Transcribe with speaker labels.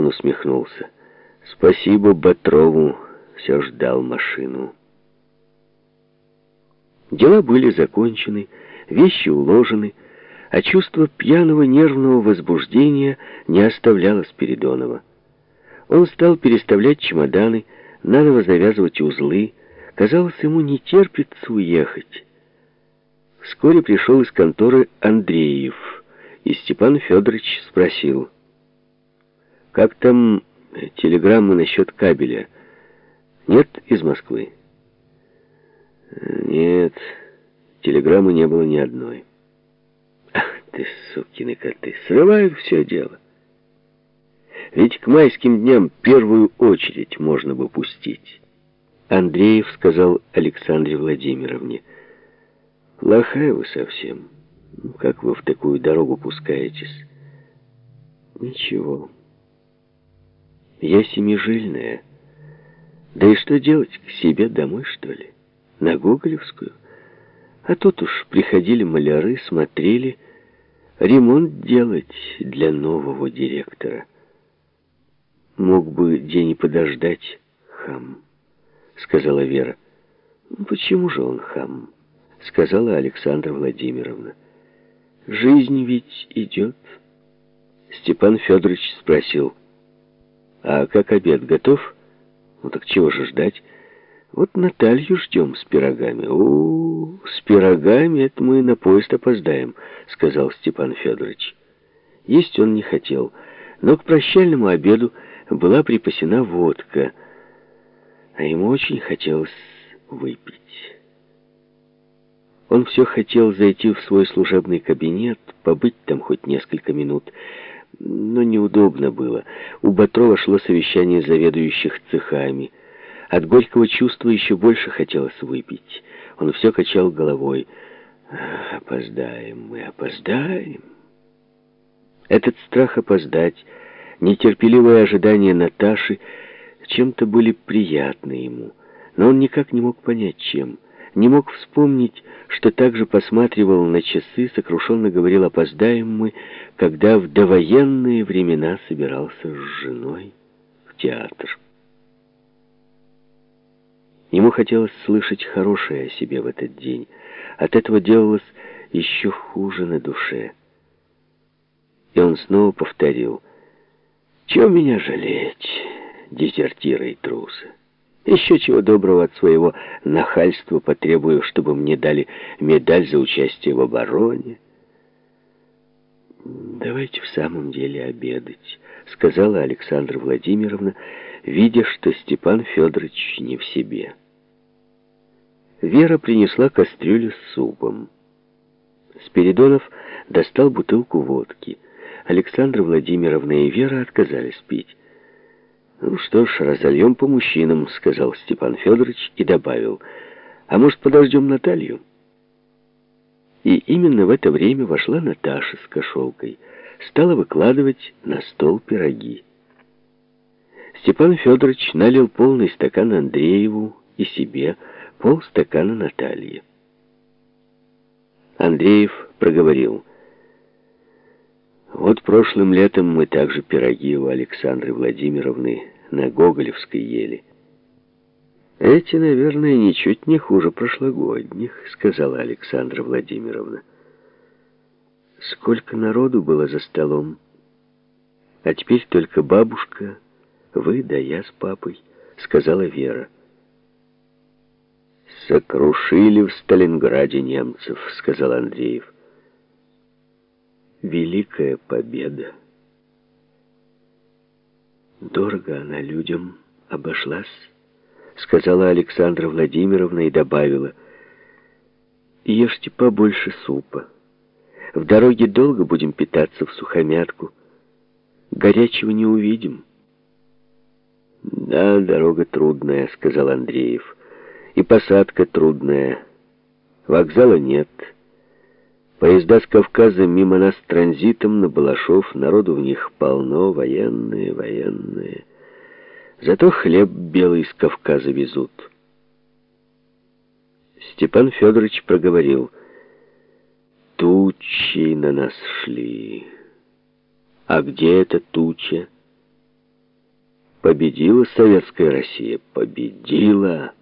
Speaker 1: Он усмехнулся. Спасибо Батрову, все ждал машину. Дела были закончены, вещи уложены, а чувство пьяного нервного возбуждения не оставляло Спиридонова. Он стал переставлять чемоданы, наново завязывать узлы. Казалось, ему не терпится уехать. Вскоре пришел из конторы Андреев, и Степан Федорович спросил, «Как там телеграммы насчет кабеля? Нет из Москвы?» «Нет, телеграммы не было ни одной». «Ах ты, сукины коты, срывают все дело». Ведь к майским дням первую очередь можно бы пустить. Андреев сказал Александре Владимировне, «Плохая вы совсем. Как вы в такую дорогу пускаетесь?» «Ничего. Я семижильная. Да и что делать, к себе домой, что ли? На Гоголевскую? А тут уж приходили маляры, смотрели, ремонт делать для нового директора». Мог бы день и подождать, хам, сказала Вера. «Ну, почему же он хам? Сказала Александра Владимировна. Жизнь ведь идет. Степан Федорович спросил. А как обед готов? Ну так чего же ждать? Вот Наталью ждем с пирогами. О, с пирогами это мы на поезд опоздаем, сказал Степан Федорович. Есть он не хотел, но к прощальному обеду была припасена водка, а ему очень хотелось выпить. Он все хотел зайти в свой служебный кабинет, побыть там хоть несколько минут, но неудобно было. У Батрова шло совещание заведующих цехами. От горького чувства еще больше хотелось выпить. Он все качал головой. «Опоздаем мы, опоздаем». Этот страх опоздать Нетерпеливое ожидание Наташи чем-то были приятны ему, но он никак не мог понять, чем. Не мог вспомнить, что также посматривал на часы, сокрушенно говорил, опоздаем мы, когда в довоенные времена собирался с женой в театр. Ему хотелось слышать хорошее о себе в этот день. От этого делалось еще хуже на душе. И он снова повторил — чего меня жалеть, дезертиры и трусы? Еще чего доброго от своего нахальства потребую, чтобы мне дали медаль за участие в обороне. «Давайте в самом деле обедать», — сказала Александра Владимировна, видя, что Степан Федорович не в себе. Вера принесла кастрюлю с супом. Спиридонов достал бутылку водки — Александра Владимировна и Вера отказались пить. «Ну что ж, разольем по мужчинам», — сказал Степан Федорович и добавил. «А может, подождем Наталью?» И именно в это время вошла Наташа с кошелкой, стала выкладывать на стол пироги. Степан Федорович налил полный стакан Андрееву и себе, полстакана Наталье. Андреев проговорил — вот прошлым летом мы также пироги у Александры Владимировны на Гоголевской ели. «Эти, наверное, ничуть не хуже прошлогодних», — сказала Александра Владимировна. «Сколько народу было за столом. А теперь только бабушка, вы да я с папой», — сказала Вера. «Сокрушили в Сталинграде немцев», — сказал Андреев великая победа. Дорого она людям обошлась, сказала Александра Владимировна и добавила, ешьте побольше супа. В дороге долго будем питаться в сухомятку. Горячего не увидим. «Да, дорога трудная», — сказал Андреев. «И посадка трудная. Вокзала нет». Поезда с Кавказа мимо нас транзитом на Балашов, народу в них полно, военные, военные. Зато хлеб белый с Кавказа везут. Степан Федорович проговорил, «Тучи на нас шли. А где эта туча?» Победила советская Россия, победила.